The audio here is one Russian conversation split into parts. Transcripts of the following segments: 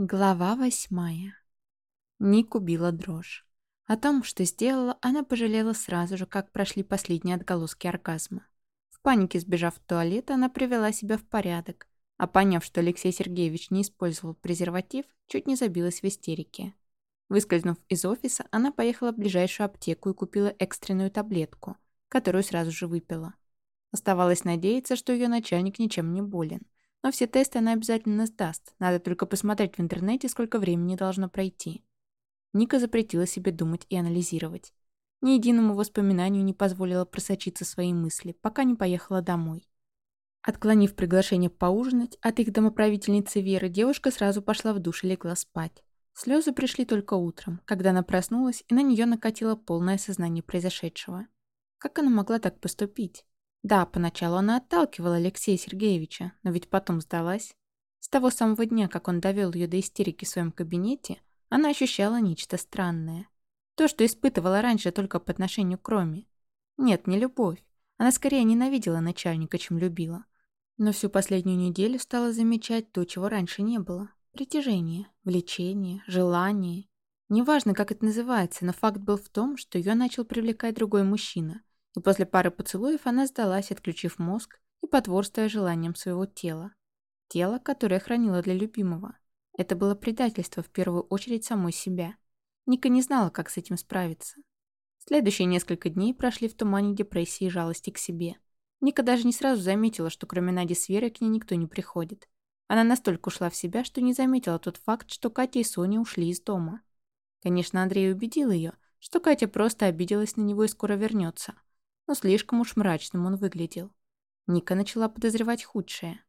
Глава восьмая. Ник убила дрожь. О том, что сделала, она пожалела сразу же, как прошли последние отголоски оргазма. В панике сбежав в туалет, она привела себя в порядок, а поняв, что Алексей Сергеевич не использовал презерватив, чуть не забилась в истерике. Выскользнув из офиса, она поехала в ближайшую аптеку и купила экстренную таблетку, которую сразу же выпила. Оставалось надеяться, что ее начальник ничем не болен – но все тесты она обязательно сдаст. Надо только посмотреть в интернете, сколько времени должно пройти. Ника запретила себе думать и анализировать. Ни единому воспоминанию не позволила просочиться свои мысли, пока не поехала домой. Отклонив приглашение поужинать от их домоправительницы Веры, девушка сразу пошла в душ и легла спать. Слезы пришли только утром, когда она проснулась, и на нее накатило полное сознание произошедшего. Как она могла так поступить? Да, поначалу она отталкивала Алексея Сергеевича, но ведь потом сдалась. С того самого дня, как он довел ее до истерики в своем кабинете, она ощущала нечто странное. То, что испытывала раньше только по отношению к Роме. Нет, не любовь. Она скорее ненавидела начальника, чем любила. Но всю последнюю неделю стала замечать то, чего раньше не было. Притяжение, влечение, желание. Неважно, как это называется, но факт был в том, что ее начал привлекать другой мужчина, и после пары поцелуев она сдалась, отключив мозг и потворствуя желаниям своего тела. Тело, которое хранила для любимого. Это было предательство в первую очередь самой себя. Ника не знала, как с этим справиться. Следующие несколько дней прошли в тумане депрессии и жалости к себе. Ника даже не сразу заметила, что кроме Нади с Верой к ней никто не приходит. Она настолько ушла в себя, что не заметила тот факт, что Катя и Соня ушли из дома. Конечно, Андрей убедил ее, что Катя просто обиделась на него и скоро вернется но слишком уж мрачным он выглядел. Ника начала подозревать худшее.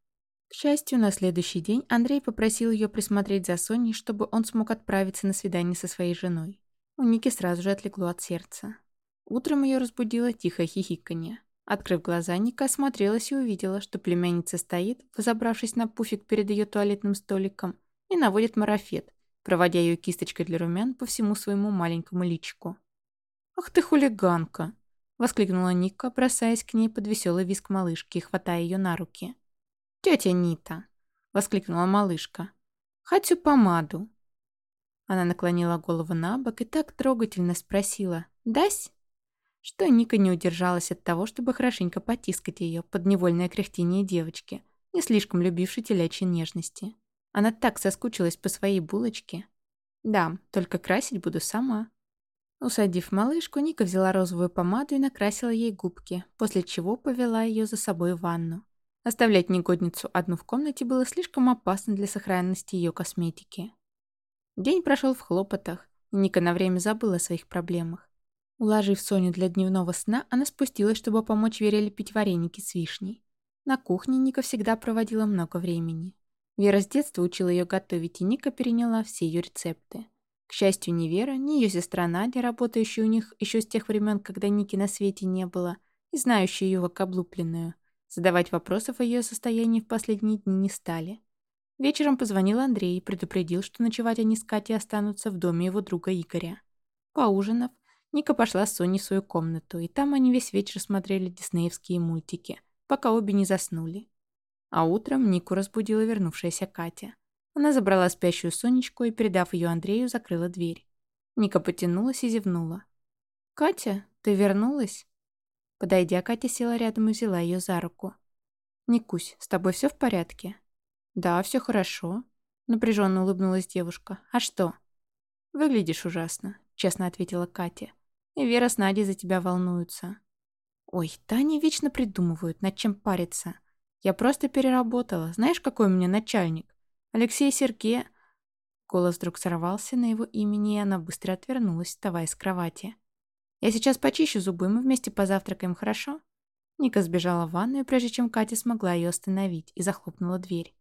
К счастью, на следующий день Андрей попросил ее присмотреть за Соней, чтобы он смог отправиться на свидание со своей женой. У Ники сразу же отлегло от сердца. Утром ее разбудило тихое хихиканье. Открыв глаза, Ника осмотрелась и увидела, что племянница стоит, взобравшись на пуфик перед ее туалетным столиком, и наводит марафет, проводя ее кисточкой для румян по всему своему маленькому личику. «Ах ты хулиганка!» Воскликнула Ника, бросаясь к ней под веселый виск малышки и хватая ее на руки. «Тетя Нита!» — воскликнула малышка. «Хочу помаду!» Она наклонила голову на бок и так трогательно спросила «Дась?» Что Ника не удержалась от того, чтобы хорошенько потискать ее под невольное кряхтение девочки, не слишком любившей телячьей нежности. Она так соскучилась по своей булочке. «Да, только красить буду сама», Усадив малышку, Ника взяла розовую помаду и накрасила ей губки, после чего повела ее за собой в ванну. Оставлять негодницу одну в комнате было слишком опасно для сохранности ее косметики. День прошел в хлопотах, и Ника на время забыла о своих проблемах. Уложив Соню для дневного сна, она спустилась, чтобы помочь Вере лепить вареники с вишней. На кухне Ника всегда проводила много времени. Вера с детства учила ее готовить, и Ника переняла все ее рецепты. К счастью, ни Вера, ни ее сестра Надя, работающая у них еще с тех времен, когда Ники на свете не было, и знающая ее как задавать вопросов о ее состоянии в последние дни не стали. Вечером позвонил Андрей и предупредил, что ночевать они с Катей останутся в доме его друга Игоря. Поужинав, Ника пошла с Соней в свою комнату, и там они весь вечер смотрели диснеевские мультики, пока обе не заснули. А утром Нику разбудила вернувшаяся Катя. Она забрала спящую Сонечку и, передав ее Андрею, закрыла дверь. Ника потянулась и зевнула. «Катя, ты вернулась?» Подойдя, Катя села рядом и взяла ее за руку. «Никусь, с тобой все в порядке?» «Да, все хорошо», — напряженно улыбнулась девушка. «А что?» «Выглядишь ужасно», — честно ответила Катя. «И Вера с Надей за тебя волнуются». «Ой, да они вечно придумывают, над чем париться. Я просто переработала. Знаешь, какой у меня начальник? Алексей Сергея...» Голос вдруг сорвался на его имени, и она быстро отвернулась, вставая с кровати. «Я сейчас почищу зубы, мы вместе позавтракаем, хорошо?» Ника сбежала в ванную, прежде чем Катя смогла ее остановить, и захлопнула дверь.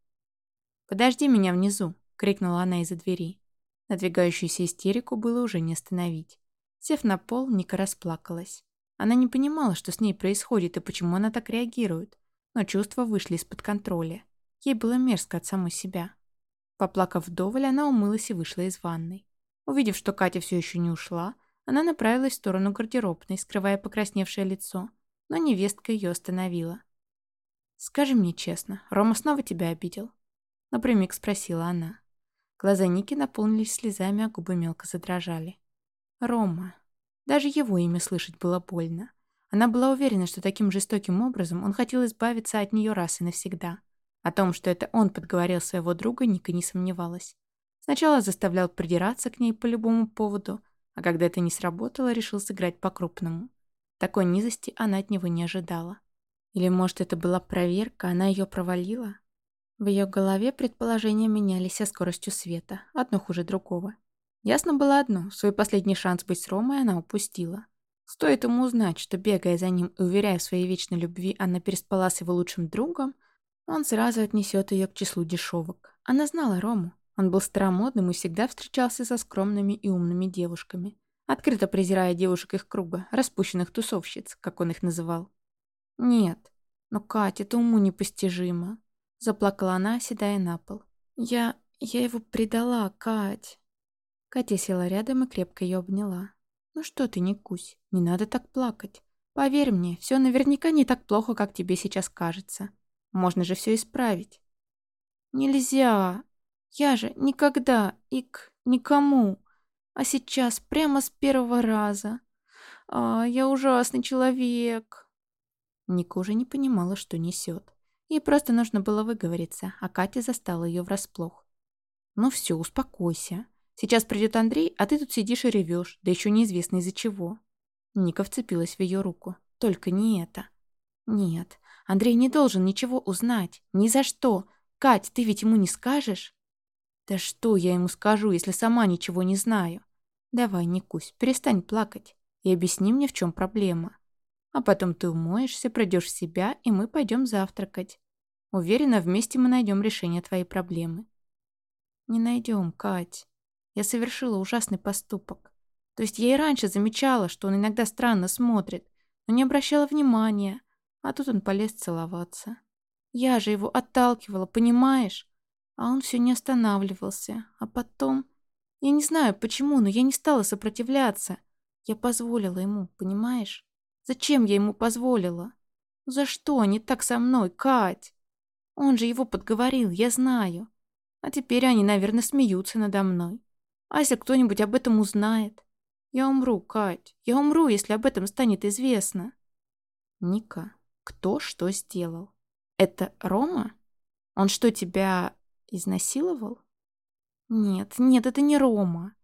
«Подожди меня внизу!» — крикнула она из-за двери. Надвигающуюся истерику было уже не остановить. Сев на пол, Ника расплакалась. Она не понимала, что с ней происходит и почему она так реагирует, но чувства вышли из-под контроля. Ей было мерзко от самой себя. Поплакав вдоволь, она умылась и вышла из ванной. Увидев, что Катя все еще не ушла, она направилась в сторону гардеробной, скрывая покрасневшее лицо, но невестка ее остановила. «Скажи мне честно, Рома снова тебя обидел?» Напрямик спросила она. Глаза Ники наполнились слезами, а губы мелко задрожали. Рома. Даже его имя слышать было больно. Она была уверена, что таким жестоким образом он хотел избавиться от нее раз и навсегда. О том, что это он подговорил своего друга, Ника не сомневалась. Сначала заставлял придираться к ней по любому поводу, а когда это не сработало, решил сыграть по-крупному. Такой низости она от него не ожидала. Или, может, это была проверка, она ее провалила? В ее голове предположения менялись со скоростью света, одно хуже другого. Ясно было одно, свой последний шанс быть с Ромой она упустила. Стоит ему узнать, что, бегая за ним и уверяя в своей вечной любви, она переспала с его лучшим другом, он сразу отнесет ее к числу дешевок. Она знала Рому. Он был старомодным и всегда встречался со скромными и умными девушками, открыто презирая девушек их круга, распущенных тусовщиц, как он их называл. «Нет, но, Катя, это уму непостижимо. Заплакала она, оседая на пол. «Я... я его предала, Кать!» Катя села рядом и крепко ее обняла. «Ну что ты, не кусь, не надо так плакать. Поверь мне, все наверняка не так плохо, как тебе сейчас кажется. Можно же все исправить». «Нельзя! Я же никогда и к никому. А сейчас прямо с первого раза. А, я ужасный человек!» Ника уже не понимала, что несет. Ей просто нужно было выговориться, а Катя застала ее врасплох. «Ну все, успокойся. Сейчас придет Андрей, а ты тут сидишь и ревешь, да еще неизвестно из-за чего». Ника вцепилась в ее руку. «Только не это». «Нет, Андрей не должен ничего узнать. Ни за что. Кать, ты ведь ему не скажешь?» «Да что я ему скажу, если сама ничего не знаю?» «Давай, Никусь, перестань плакать и объясни мне, в чем проблема». А потом ты умоешься, пройдешь себя, и мы пойдем завтракать. Уверена, вместе мы найдем решение твоей проблемы. Не найдем, Кать. Я совершила ужасный поступок. То есть я и раньше замечала, что он иногда странно смотрит, но не обращала внимания. А тут он полез целоваться. Я же его отталкивала, понимаешь? А он все не останавливался. А потом... Я не знаю почему, но я не стала сопротивляться. Я позволила ему, понимаешь? Зачем я ему позволила? За что они так со мной, Кать? Он же его подговорил, я знаю. А теперь они, наверное, смеются надо мной. А если кто-нибудь об этом узнает? Я умру, Кать. Я умру, если об этом станет известно. Ника, кто что сделал? Это Рома? Он что, тебя изнасиловал? Нет, нет, это не Рома.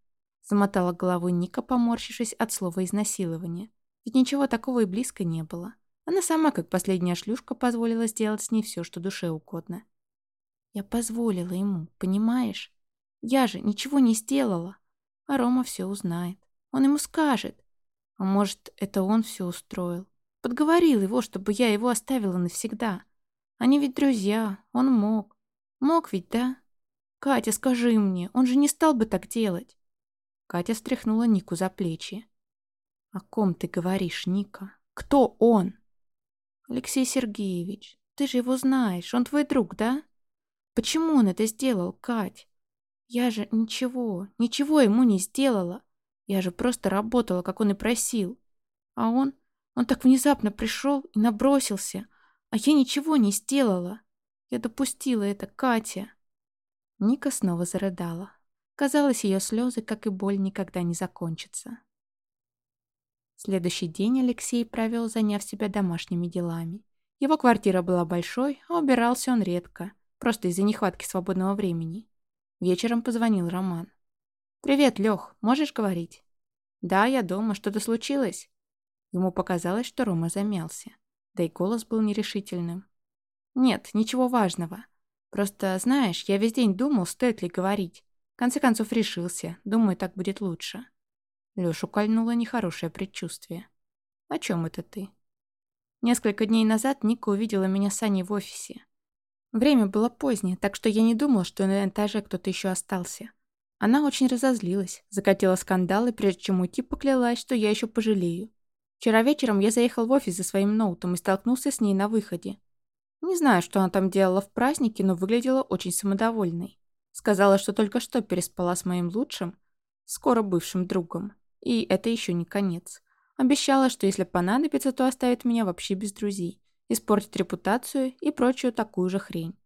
Замотала головой Ника, поморщившись от слова «изнасилование». Ведь ничего такого и близко не было. Она сама, как последняя шлюшка, позволила сделать с ней все, что душе угодно. Я позволила ему, понимаешь? Я же ничего не сделала. А Рома все узнает. Он ему скажет. А может, это он все устроил. Подговорил его, чтобы я его оставила навсегда. Они ведь друзья, он мог. Мог ведь, да? Катя, скажи мне, он же не стал бы так делать. Катя встряхнула Нику за плечи. «О ком ты говоришь, Ника? Кто он?» «Алексей Сергеевич, ты же его знаешь, он твой друг, да? Почему он это сделал, Кать? Я же ничего, ничего ему не сделала. Я же просто работала, как он и просил. А он, он так внезапно пришел и набросился, а я ничего не сделала. Я допустила это, Катя». Ника снова зарыдала. Казалось, ее слезы, как и боль, никогда не закончатся. Следующий день Алексей провел, заняв себя домашними делами. Его квартира была большой, а убирался он редко, просто из-за нехватки свободного времени. Вечером позвонил Роман. «Привет, Лех, можешь говорить?» «Да, я дома. Что-то случилось?» Ему показалось, что Рома замялся. Да и голос был нерешительным. «Нет, ничего важного. Просто, знаешь, я весь день думал, стоит ли говорить. В конце концов решился. Думаю, так будет лучше». Лёшу кольнуло нехорошее предчувствие. «О чем это ты?» Несколько дней назад Ника увидела меня с Аней в офисе. Время было позднее, так что я не думала, что на этаже кто-то еще остался. Она очень разозлилась, закатила скандал и прежде чем уйти, поклялась, что я еще пожалею. Вчера вечером я заехал в офис за своим ноутом и столкнулся с ней на выходе. Не знаю, что она там делала в празднике, но выглядела очень самодовольной. Сказала, что только что переспала с моим лучшим, скоро бывшим другом. И это еще не конец. Обещала, что если понадобится, то оставит меня вообще без друзей, испортит репутацию и прочую такую же хрень.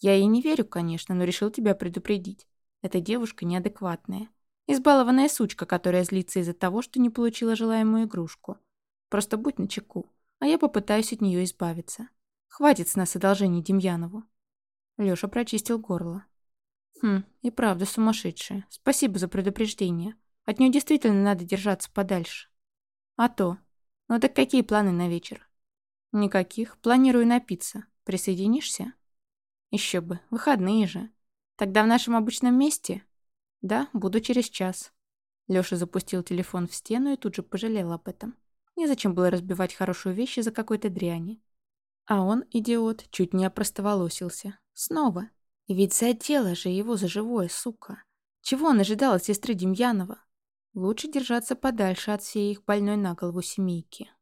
Я ей не верю, конечно, но решил тебя предупредить. Эта девушка неадекватная. Избалованная сучка, которая злится из-за того, что не получила желаемую игрушку. Просто будь начеку, а я попытаюсь от нее избавиться. Хватит с нас одолжений Демьянову. Лёша прочистил горло. Хм, и правда сумасшедшая. Спасибо за предупреждение. От нее действительно надо держаться подальше. А то. Ну так какие планы на вечер? Никаких. Планирую напиться. Присоединишься? Еще бы. Выходные же. Тогда в нашем обычном месте? Да, буду через час. Лёша запустил телефон в стену и тут же пожалел об этом. Незачем было разбивать хорошую вещь из-за какой-то дряни. А он, идиот, чуть не опростоволосился. Снова. Ведь задела же его за живое, сука. Чего он ожидал от сестры Демьянова? Лучше держаться подальше от всей их больной на голову семейки.